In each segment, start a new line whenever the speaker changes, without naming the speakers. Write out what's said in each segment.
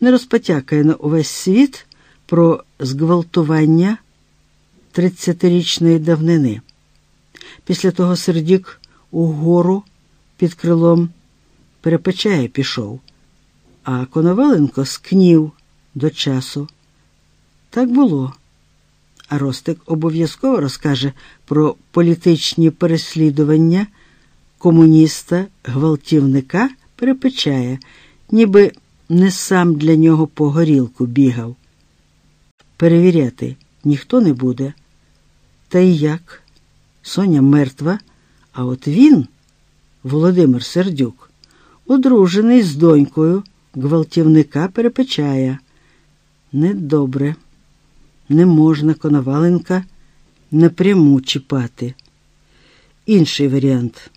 не розпотякає на увесь світ про зґвалтування тридцятирічної давнини. Після того сердік угору під крилом перепечає пішов, а Коноваленко скнів до часу. Так було. А Ростик обов'язково розкаже про політичні переслідування комуніста, гвалтівника перепечає, ніби не сам для нього по горілку бігав. Перевіряти ніхто не буде. Та й як? Соня мертва, а от він, Володимир Сердюк, одружений з донькою, гвалтівника перепечає. Недобре, не можна Коноваленка напряму чіпати. Інший варіант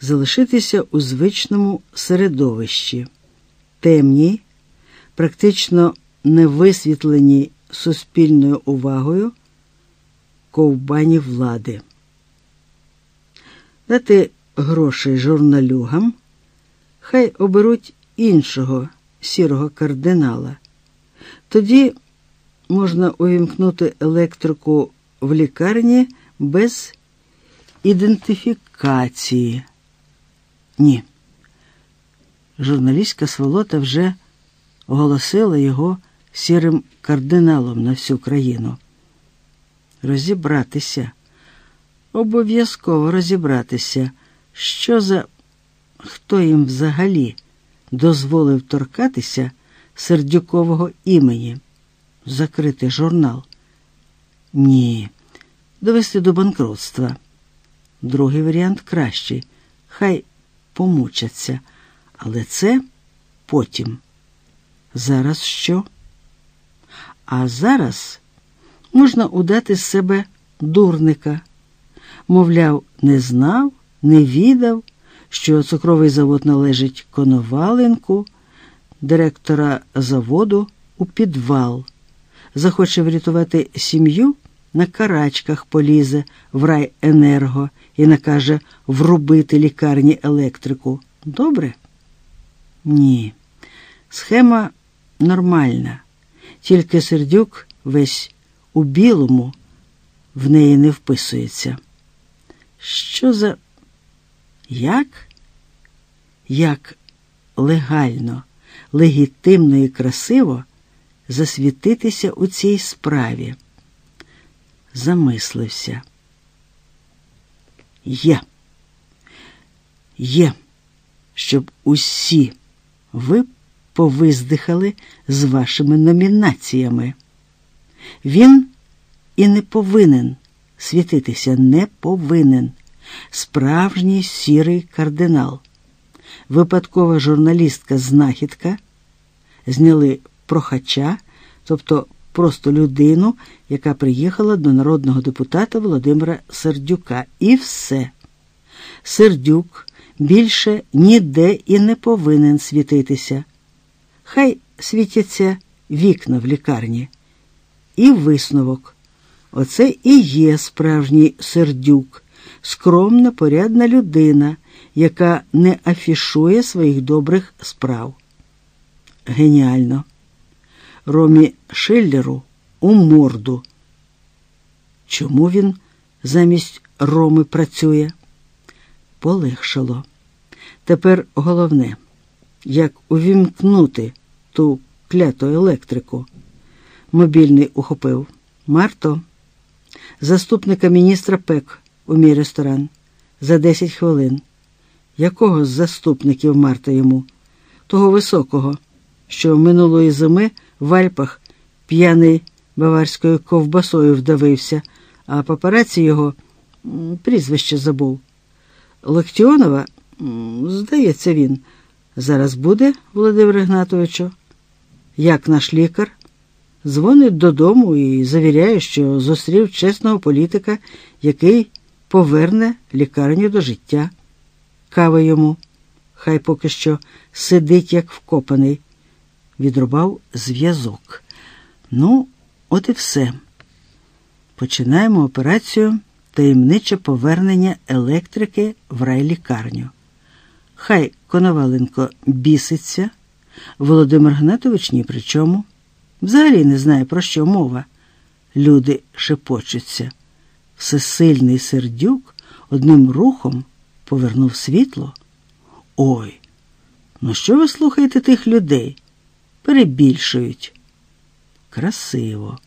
залишитися у звичному середовищі, темній, практично невисвітленій суспільною увагою ковбані влади, дати грошей журналюгам, хай оберуть іншого сірого кардинала. Тоді можна увімкнути електрику в лікарні без ідентифікації. Ні. Журналістська сволота вже оголосила його сірим кардиналом на всю країну. Розібратися, обов'язково розібратися, що за хто їм взагалі дозволив торкатися сердюкового імені, закрити журнал. Ні, довести до банкротства. Другий варіант кращий. Хай помучаться, але це потім. Зараз що? А зараз можна удати з себе дурника. Мовляв, не знав, не відав, що цукровий завод належить Коноваленку, директора заводу у підвал. Захоче врятувати сім'ю, на карачках полізе в райенерго і накаже врубити лікарні електрику. Добре? Ні. Схема нормальна, тільки сердюк весь у білому в неї не вписується. Що за як? Як легально, легітимно і красиво засвітитися у цій справі? Замислився. Є. Є, щоб усі ви повиздихали з вашими номінаціями. Він і не повинен світитися, не повинен. Справжній сірий кардинал. Випадкова журналістка знахідка зняли прохача, тобто просто людину, яка приїхала до народного депутата Володимира Сердюка. І все. Сердюк більше ніде і не повинен світитися. Хай світяться вікна в лікарні. І висновок. Оце і є справжній сердюк, скромна, порядна людина, яка не афішує своїх добрих справ. Геніально. Ромі Шиллеру у морду. Чому він замість Роми працює? Полегшало. Тепер головне, як увімкнути ту кляту електрику. Мобільний ухопив. Марто, заступника міністра ПЕК у мій ресторан за 10 хвилин. Якого з заступників Марта йому? Того високого, що минулої зими в Альпах п'яний баварською ковбасою вдавився, а папараці його прізвище забув. Локтіонова, здається, він. Зараз буде, Володимир Ігнатовичу, як наш лікар, дзвонить додому і завіряє, що зустрів чесного політика, який поверне лікарню до життя. Кава йому, хай поки що сидить, як вкопаний, відрубав зв'язок. Ну, от і все. Починаємо операцію таємниче повернення електрики в райлікарню. Хай Коноваленко біситься, Володимир Гнатович ні при чому. Взагалі не знає, про що мова. Люди шепочуться. Всесильний сердюк одним рухом повернув світло. Ой, ну що ви слухаєте тих людей? Перебільшують. Красиво.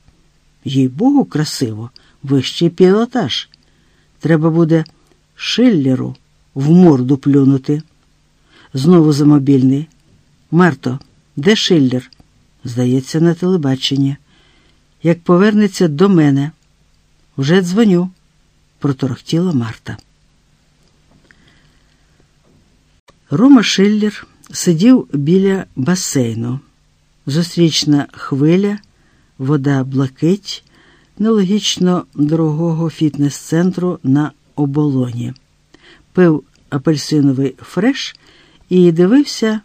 Їй Богу, красиво, вищий пілотаж. Треба буде Шиллеру в морду плюнути. Знову за мобільний. Марто, де Шиллер? Здається, на телебаченні. Як повернеться до мене, вже дзвоню, проторохтіла Марта. Рома Шиллер сидів біля басейну. Зустрічна хвиля, вода блакить, нелогічно дорогого фітнес-центру на оболоні. Пив апельсиновий фреш і дивився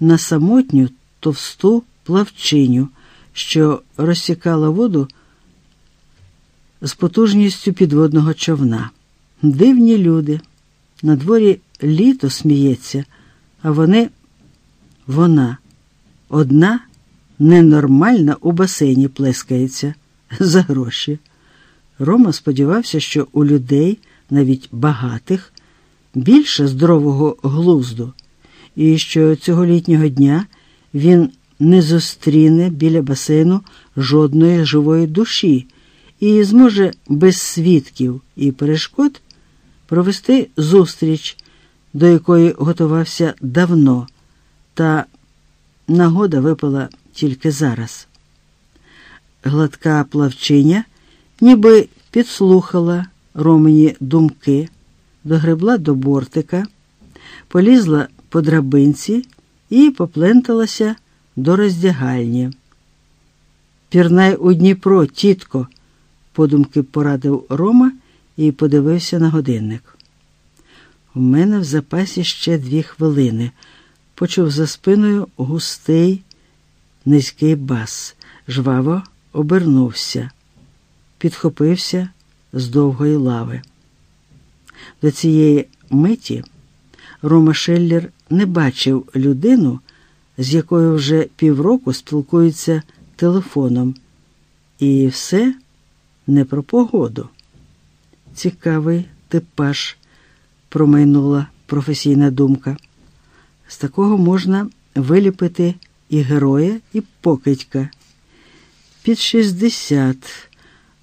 на самотню товсту плавчиню, що розсікала воду з потужністю підводного човна. Дивні люди. На дворі літо сміється, а вони, вона, одна ненормальна у басейні плескається за гроші. Рома сподівався, що у людей, навіть багатих, більше здорового глузду, і що цього літнього дня він не зустріне біля басейну жодної живої душі і зможе без свідків і перешкод провести зустріч, до якої готувався давно, та нагода випала тільки зараз. Гладка плавчиня ніби підслухала Ромені думки, догребла до бортика, полізла по драбинці і попленталася до роздягальні. Пірнай у Дніпро, тітко, подумки порадив Рома і подивився на годинник. У мене в запасі ще дві хвилини. Почув за спиною густий, низький бас, жваво обернувся, підхопився з довгої лави. До цієї миті Рома Шеллер не бачив людину, з якою вже півроку спілкується телефоном, і все не про погоду. Цікавий типаж, промайнула професійна думка. З такого можна виліпити і героя, і покидька. Під 60,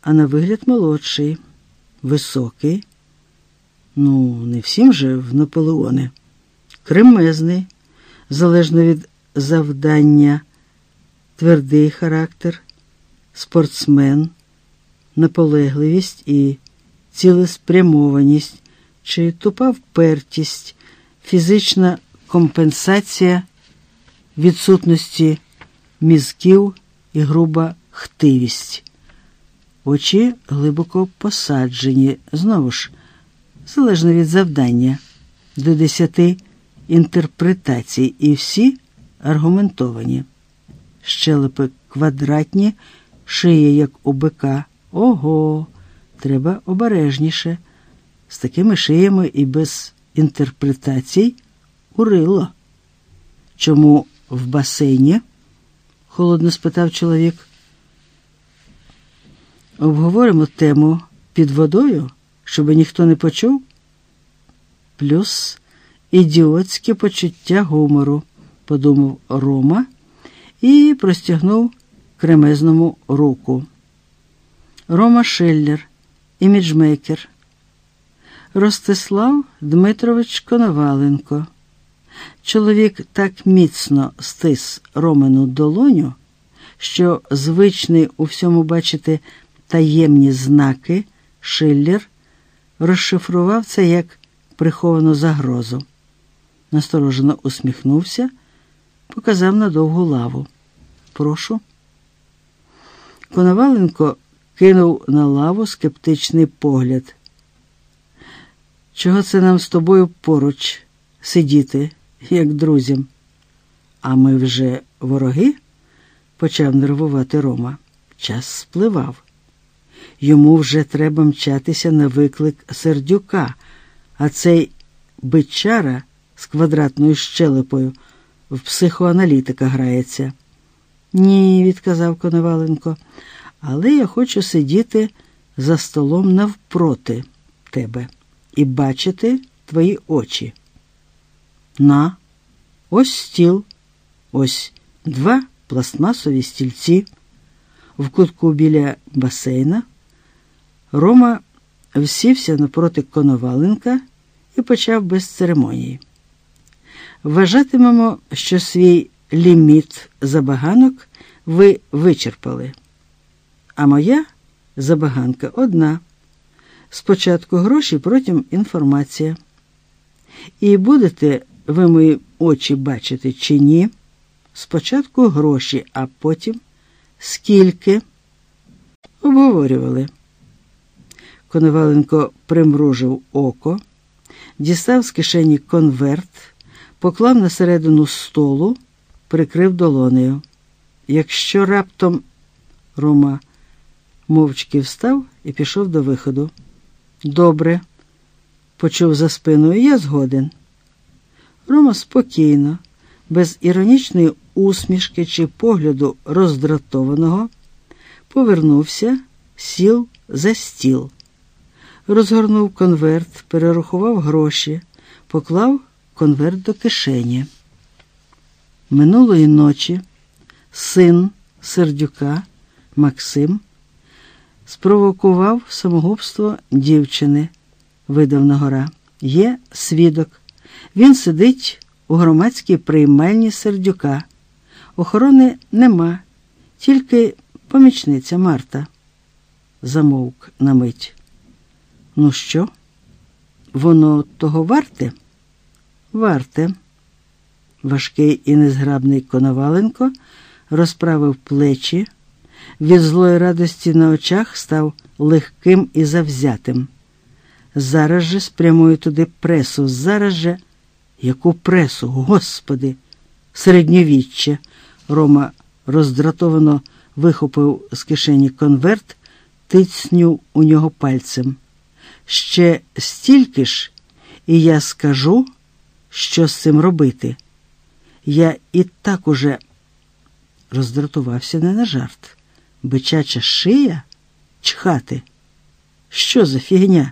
а на вигляд молодший, високий. Ну, не всім же в Наполеони. Кремезний, залежно від завдання, твердий характер, спортсмен, наполегливість і цілеспрямованість чи тупа впертість, фізична компенсація відсутності мізків і груба хтивість. Очі глибоко посаджені, знову ж, залежно від завдання, до десяти інтерпретацій, і всі аргументовані. Щелепи квадратні, шия, як у бика. Ого, треба обережніше. З такими шиями і без інтерпретацій урило. Чому в басейні? холодно спитав чоловік. Обговоримо тему під водою, щоб ніхто не почув, плюс ідіотське почуття гумору, подумав Рома і простягнув кремезному руку. Рома Шеллер, іміджмейкер. Ростислав Дмитрович Коноваленко. Чоловік так міцно стис Ромину долоню, що звичний у всьому бачити таємні знаки, Шиллер розшифрував це як приховану загрозу. Насторожено усміхнувся, показав на довгу лаву. Прошу. Коноваленко кинув на лаву скептичний погляд. Чого це нам з тобою поруч сидіти, як друзям? А ми вже вороги? почав нервувати Рома. Час спливав. Йому вже треба мчатися на виклик сердюка, а цей бичара з квадратною щелепою в психоаналітика грається. Ні, відказав Коноваленко, але я хочу сидіти за столом навпроти тебе і бачити твої очі. На, ось стіл, ось два пластмасові стільці. В кутку біля басейна Рома всівся напроти Коноваленка і почав без церемонії. Вважатимемо, що свій ліміт забаганок ви вичерпали. А моя забаганка одна. Спочатку гроші, потім інформація. І будете ви мої очі бачити чи ні? Спочатку гроші, а потім скільки обговорювали. Коноваленко примружив око, дістав з кишені конверт, поклав на середину столу, прикрив долонею. Якщо раптом Рома мовчки встав і пішов до виходу. Добре, почув за спиною, я згоден. Рома спокійно, без іронічної усмішки чи погляду роздратованого, повернувся, сів за стіл, розгорнув конверт, перерахував гроші, поклав конверт до кишені. Минулої ночі син Сердюка Максим спровокував самогубство дівчини, видав на гора. Є свідок. Він сидить у громадській приймальні сердюка. Охорони нема, тільки помічниця Марта. Замовк на мить. Ну що? Воно того варте? Варте. Важкий і незграбний Коноваленко розправив плечі, від злої радості на очах став легким і завзятим. Зараз же спрямую туди пресу, зараз же. Яку пресу, господи, середньовіччя. Рома роздратовано вихопив з кишені конверт, тицнюв у нього пальцем. Ще стільки ж, і я скажу, що з цим робити. Я і так уже роздратувався не на жарт. Бичача шия чхати. Що за фігня?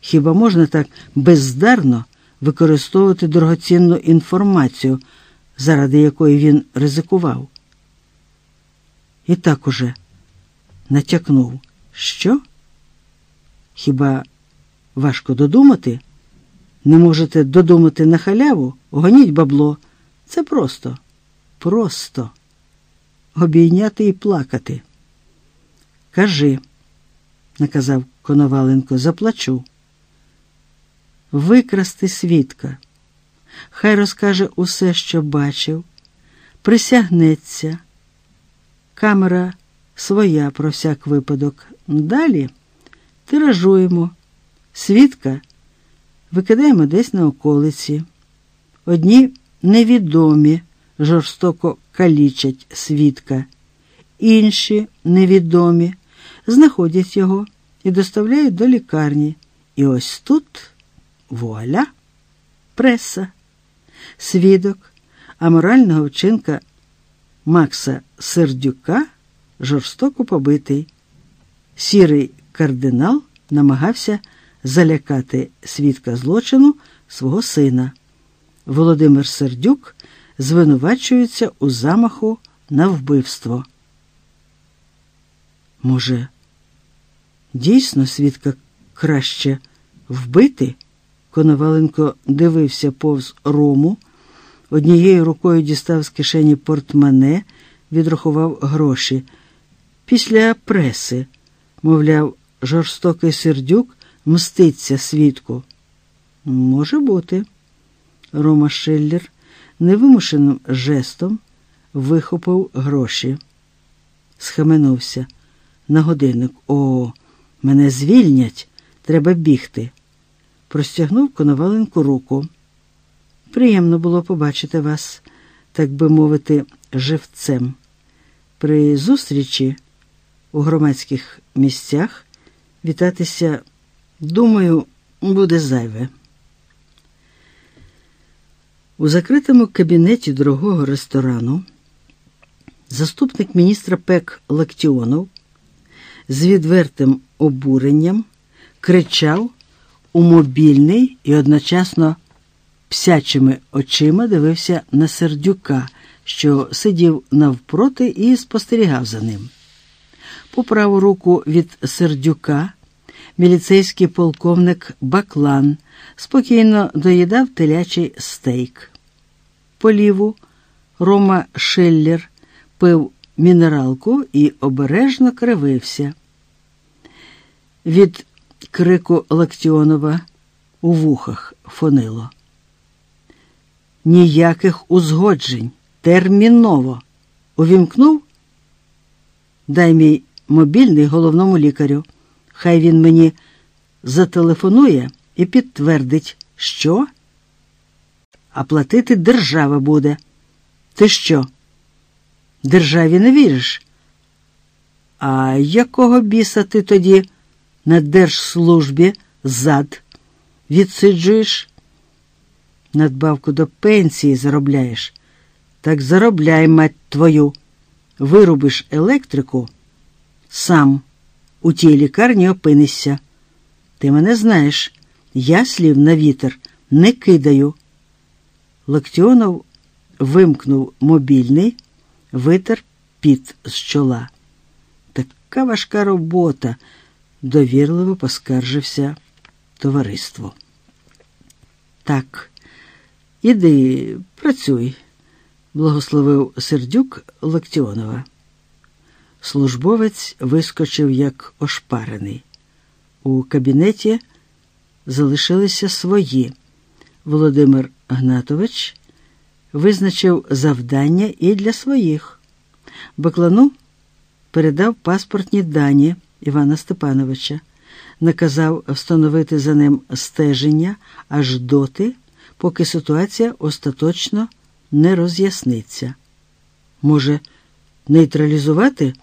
Хіба можна так бездарно використовувати дорогоцінну інформацію, заради якої він ризикував? І так уже натякнув, що? Хіба важко додумати? Не можете додумати на халяву? Гоніть бабло. Це просто, просто обійняти і плакати. Кажи, наказав Коноваленко, заплачу. Викрасти свідка. Хай розкаже усе, що бачив, присягнеться. Камера своя про всяк випадок. Далі тиражуємо. Свідка викидаємо десь на околиці. Одні невідомі жорстоко калічать свідка, інші невідомі знаходять його і доставляють до лікарні. І ось тут вуаля, преса, свідок аморального вчинка Макса Сердюка жорстоко побитий. Сірий кардинал намагався залякати свідка злочину свого сина. Володимир Сердюк звинувачується у замаху на вбивство. Може, дійсно свідка краще вбити? Коноваленко дивився повз рому, однією рукою дістав з кишені портмане, відрахував гроші. Після преси, мовляв, жорстокий сердюк мститься свідку. Може бути. Рома Шиллер невимушеним жестом вихопив гроші. Схаменувся на годинник. О, мене звільнять, треба бігти. Простягнув Коноваленку руку. Приємно було побачити вас, так би мовити, живцем. При зустрічі у громадських місцях вітатися, думаю, буде зайве. У закритому кабінеті дорогого ресторану заступник міністра ПЕК Лактіонов з відвертим обуренням кричав у мобільний і одночасно псячими очима дивився на сердюка, що сидів навпроти і спостерігав за ним. По праву руку від сердюка міліцейський полковник Баклан спокійно доїдав телячий стейк. По ліву Рома Шиллер пив мінералку і обережно кривився. Від крику Лактіонова у вухах фонило. Ніяких узгоджень. Терміново. Увімкнув? Дай мій мобільний головному лікарю. Хай він мені зателефонує і підтвердить, що? А платити держава буде. Ти що? Державі не віриш? А якого біса ти тоді на держслужбі зад відсиджуєш? Надбавку до пенсії заробляєш. Так заробляй, мать твою. Вирубиш електрику, сам у тій лікарні опинишся. Ти мене знаєш, я слів на вітер не кидаю. Локтіонов вимкнув мобільний, витер піт з чола. Така важка робота, довірливо поскаржився товариство. Так, іди, працюй, благословив сердюк Локтіонова. Службовець вискочив як ошпарений. У кабінеті залишилися свої. Володимир Гнатович визначив завдання і для своїх. Баклану передав паспортні дані Івана Степановича, наказав встановити за ним стеження аж доти, поки ситуація остаточно не роз'ясниться. Може, нейтралізувати?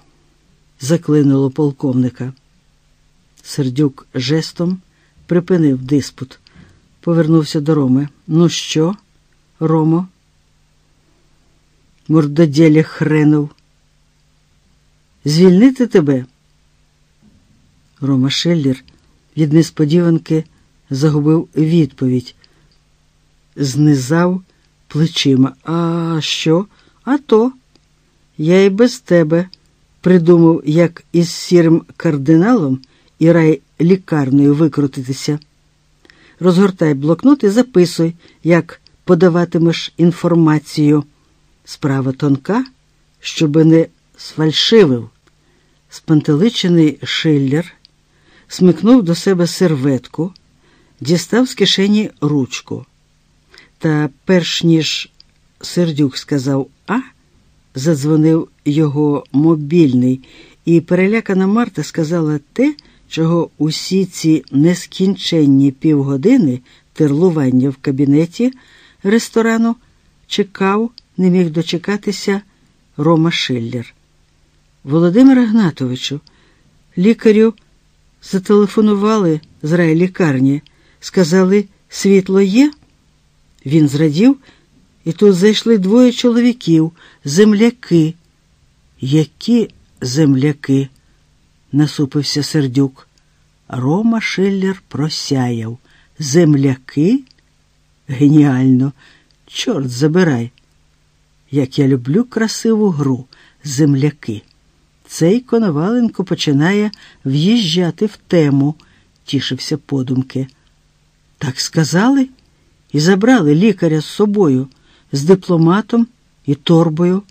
Заклинуло полковника. Сердюк жестом припинив диспут, повернувся до Роми. Ну що, Ромо? Мордодєлі хренув. Звільнити тебе? Рома Шеллер від несподіванки загубив відповідь, знизав плечима. А що? А то? Я і без тебе придумав, як із сірим кардиналом і рай лікарнею викрутитися. Розгортай блокнот і записуй, як подаватимеш інформацію. Справа тонка, щоби не сфальшивив. Спантеличений Шиллер смикнув до себе серветку, дістав з кишені ручку. Та перш ніж сердюк сказав задзвонив його мобільний, і перелякана Марта сказала те, чого усі ці нескінченні півгодини терлування в кабінеті ресторану чекав, не міг дочекатися Рома Шиллер. Володимира Гнатовичу, лікарю зателефонували з райлікарні, сказали, світло є. Він зрадів, і тут зайшли двоє чоловіків, земляки. Які земляки? насупився сердюк. Рома Шиллер просяяв. Земляки? Геніально, чорт забирай. Як я люблю красиву гру, земляки. Цей Коноваленко починає в'їжджати в тему, тішився подумки. Так сказали і забрали лікаря з собою, з дипломатом і торбою.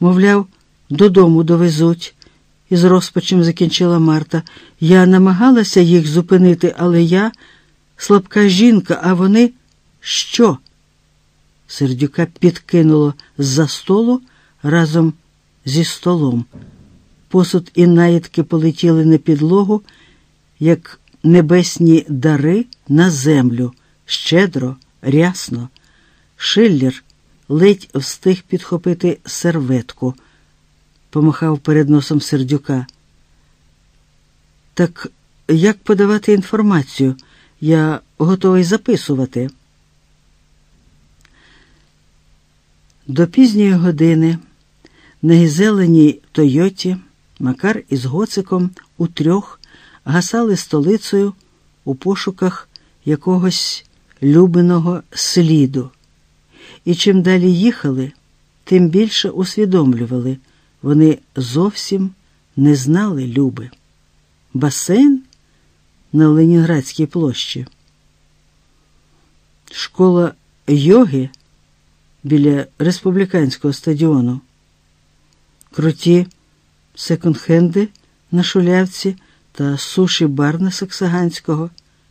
Мовляв, додому довезуть. Із розпачем закінчила Марта. Я намагалася їх зупинити, але я слабка жінка, а вони що? Сердюка підкинуло з-за столу разом зі столом. Посуд і наїдки полетіли на підлогу, як небесні дари на землю, щедро, рясно. Шиллер ледь встиг підхопити серветку, помахав перед носом сердюка. Так як подавати інформацію? Я готовий записувати. До пізньої години на гізеленій Тойоті Макар із Гоциком утрьох гасали столицею у пошуках якогось любиного сліду. І чим далі їхали, тим більше усвідомлювали, вони зовсім не знали Люби. Басейн на Ленінградській площі. Школа йоги біля республіканського стадіону. Круті секонд-хенди на шулявці та суші бар на Саксаганського.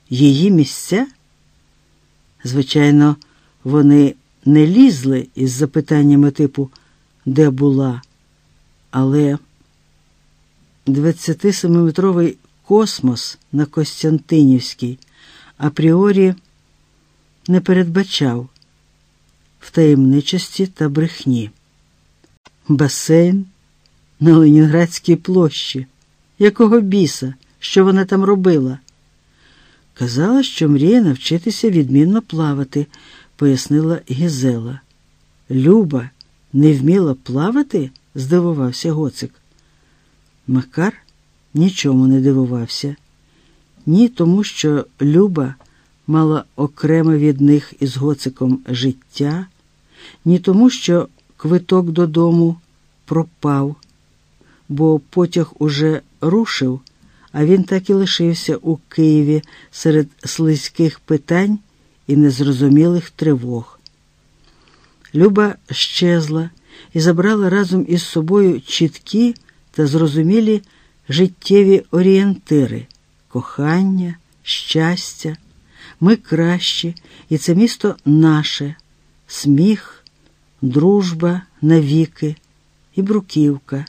Її місця? Звичайно, вони не лізли із запитаннями типу де була, але 27-метровий космос на Костянтинівській апріорі не передбачав втаємничості та брехні. Басейн на Ленінградській площі. Якого біса, що вона там робила? Казала, що мріє навчитися відмінно плавати, пояснила Гізела. Люба не вміла плавати? здивувався Гоцик. Макар нічому не дивувався, ні тому, що Люба мала окреме від них із Гоциком життя, ні тому, що квиток додому пропав, бо потяг уже рушив, а він так і лишився у Києві серед слизьких питань і незрозумілих тривог. Люба щезла і забрала разом із собою чіткі та зрозумілі життєві орієнтири кохання, щастя, ми кращі, і це місто наше, сміх, дружба навіки і бруківка.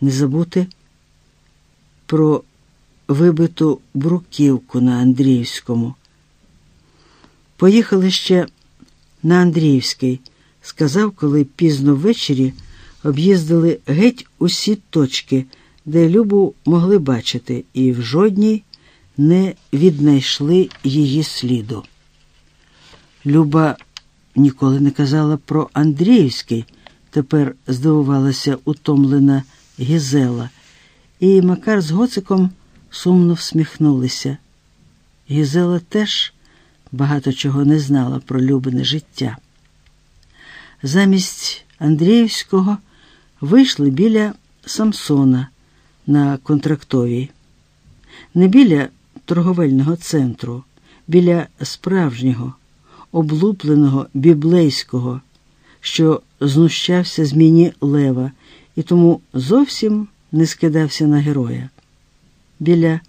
Не забути про вибиту бруківку на Андріївському. Поїхали ще на Андріївський, сказав, коли пізно ввечері об'їздили геть усі точки, де Любу могли бачити, і в жодній не віднайшли її сліду. Люба ніколи не казала про Андріївський, тепер здивувалася утомлена Гізела, і Макар з Гоциком сумно всміхнулися. Гізела теж багато чого не знала про Любине життя. Замість Андріївського вийшли біля Самсона на контрактовій, не біля торговельного центру, біля справжнього, облупленого біблейського, що знущався з міні лева і тому зовсім не скидався на героя. Біля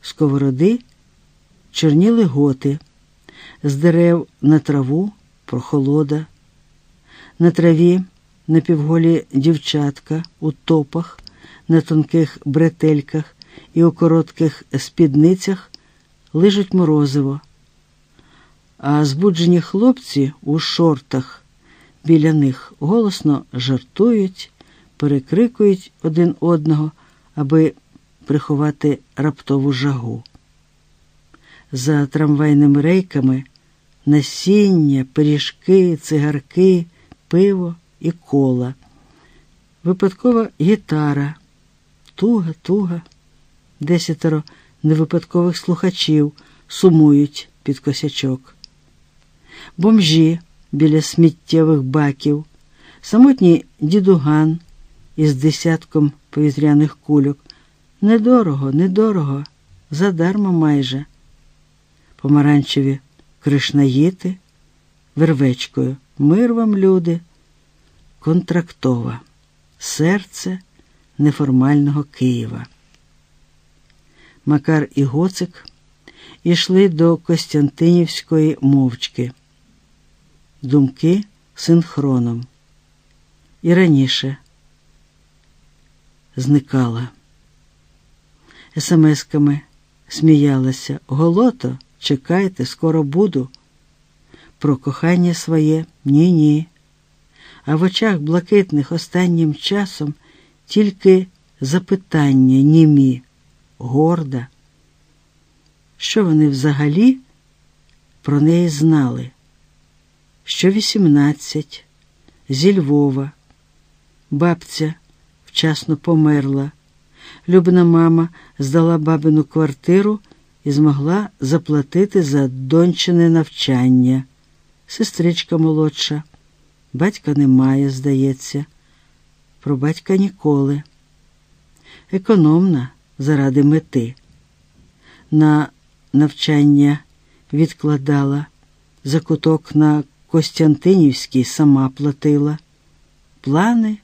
сковороди чорніли готи, з дерев на траву прохолода, на траві напівголі дівчатка у топах, на тонких бретельках і у коротких спідницях лижуть морозиво, а збуджені хлопці у шортах біля них голосно жартують, перекрикують один одного, аби приховати раптову жагу. За трамвайними рейками насіння, пиріжки, цигарки, пиво і кола, випадкова гітара, туга, туга, десятеро невипадкових слухачів сумують під косячок, бомжі біля сміттєвих баків, самотній дідуган із десятком повітряних кульок. Недорого, недорого, задарма майже. Помаранчеві кришнаїти, вервечкою. Мир вам, люди, контрактова, серце неформального Києва. Макар і Гоцик ішли до Костянтинівської мовчки. Думки синхроном. І раніше зникала. Смсками сміялася. Голото, чекайте, скоро буду. Про кохання своє ні-ні. А в очах блакитних останнім часом тільки запитання німі, горда. Що вони взагалі про неї знали? Що вісімнадцять, зі Львова. Бабця вчасно померла. Любна мама здала бабину квартиру і змогла заплатити за дончине навчання. Сестричка молодша, батька немає, здається, про батька ніколи. Економна заради мети. На навчання відкладала, закуток на Костянтинівський сама платила. Плани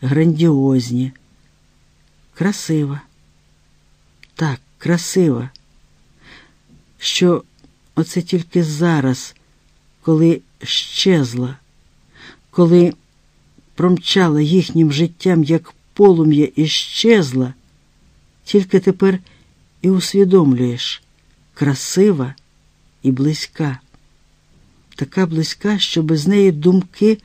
грандіозні, красива. Так, красива. Що оце тільки зараз, коли щезла, коли промчала їхнім життям, як полум'я і щезла, тільки тепер і усвідомлюєш красива і близька, така близька, що без неї думки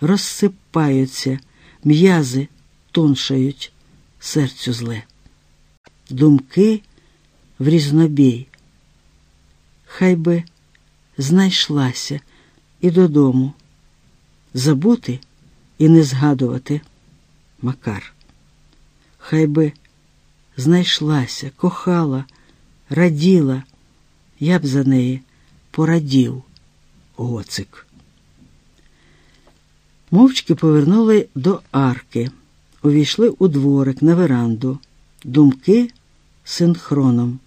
розсипаються, м'язи тоншають, серцю зле. Думки в різнобій. Хай би знайшлася і додому, забути і не згадувати Макар. Хай би знайшлася, кохала, раділа, я б за неї порадів, гоцик. Мовчки повернули до арки, увійшли у дворик на веранду, думки синхроном.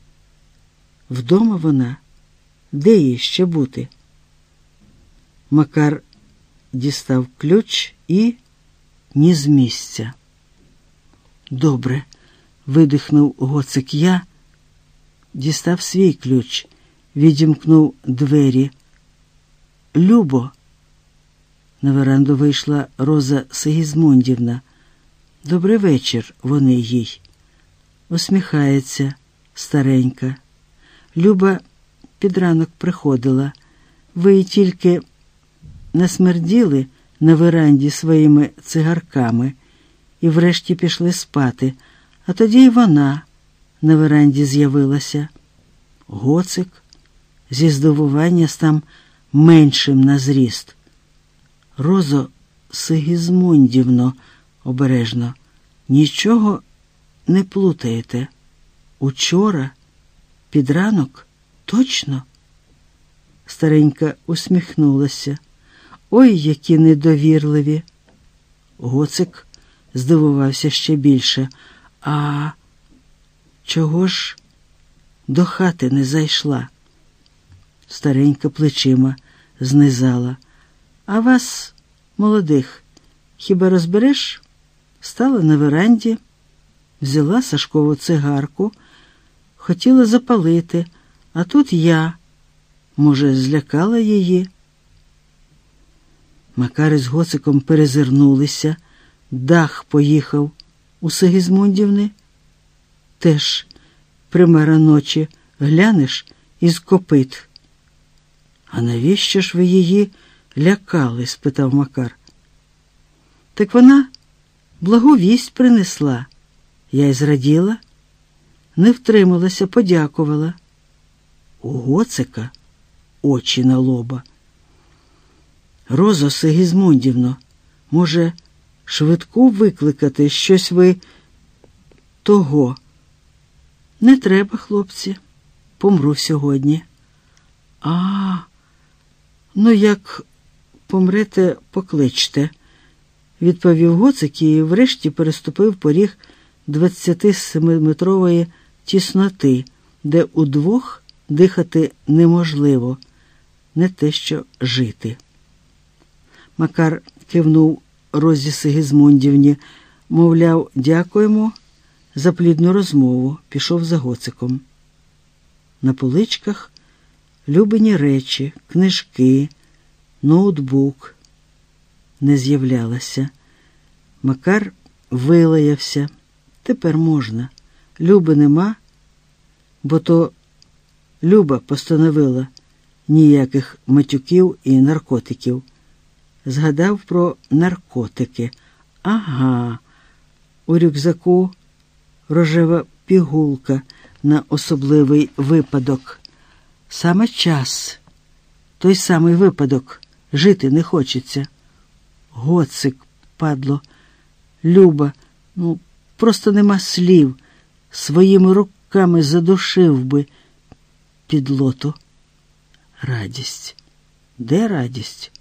Вдома вона, де їй ще бути? Макар дістав ключ і ні з місця. Добре, видихнув гоцик я, дістав свій ключ, відімкнув двері. Любо. На веранду вийшла Роза Сигізмундівна. Добрий вечір, вони їй. Усміхається старенька. Люба під ранок приходила. Ви тільки насмерділи на веранді своїми цигарками і врешті пішли спати, а тоді й вона на веранді з'явилася. Гоцик зі здивування став меншим на зріст. Розо Сигізмундівно, обережно, нічого не плутаєте. Учора, під ранок, точно? Старенька усміхнулася. Ой, які недовірливі. Гоцик здивувався ще більше. А чого ж до хати не зайшла? Старенька плечима знизала. А вас, молодих, хіба розбереш? Стала на веранді, взяла Сашкову цигарку, хотіла запалити, а тут я, може, злякала її. Макари з гоциком перезирнулися, дах поїхав у Сигізмундівни. Теж примера ночі глянеш із копит. А навіщо ж ви її лякали? спитав Макар. Так вона благовість принесла. Я й зраділа, не втрималася, подякувала. У гоцика очі на лоба. Розо Сигізмундівно, може, швидку викликати щось ви того? Не треба, хлопці, помру сьогодні. А, ну як помрете, покличте, відповів гоцик і врешті переступив поріг 27-метрової тісноти, де удвох дихати неможливо, не те що жити. Макар кивнув Розі Сигізмундівні, мовляв, дякуємо за плідну розмову, пішов за гоциком. На поличках любені речі, книжки, ноутбук не з'являлася. Макар вилаявся. Тепер можна. Люби нема, бо то Люба постановила ніяких матюків і наркотиків згадав про наркотики. Ага, у рюкзаку рожева пігулка на особливий випадок. Саме час, той самий випадок, жити не хочеться. Гоцик, падло, Люба, ну, просто нема слів. Своїми руками задушив би підлоту. Радість. Де радість?